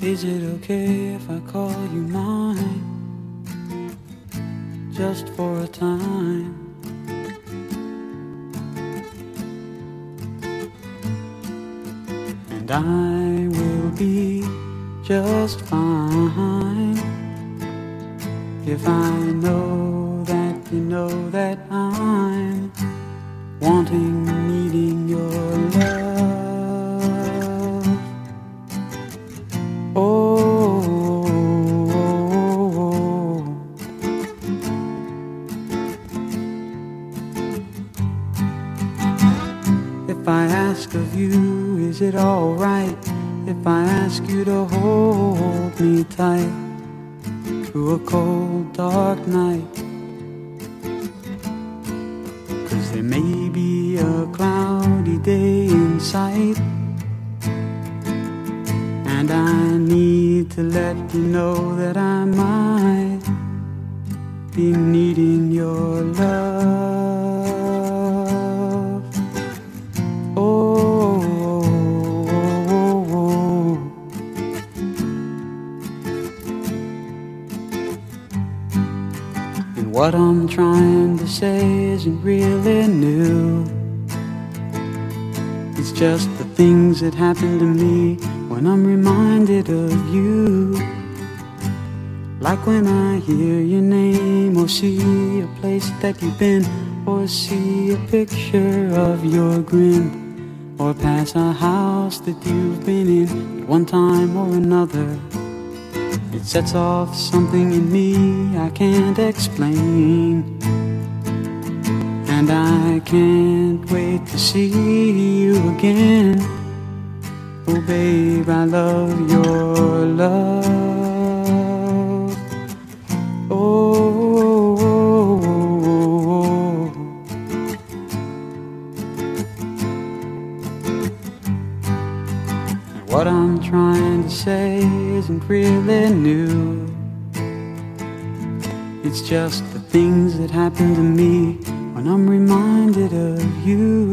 Is it okay if I call you mine? Just for a time. And I will be just fine if I know that you know that I'm wanting, I ask of you, is it alright if I ask you to hold me tight through a cold, dark night? Cause there may be a cloudy day in sight. And I need to let you know that I might be needing your love. And what I'm trying to say isn't really new. It's just the things that happen to me when I'm reminded of you. Like when I hear your name or see a place that you've been or see a picture of your grin or pass a house that you've been in at one time or another. It sets off something in me I can't explain. And I can't wait to see you again. Oh, babe, I love your love. What I'm trying to say isn't really new. It's just the things that happen to me when I'm reminded of you.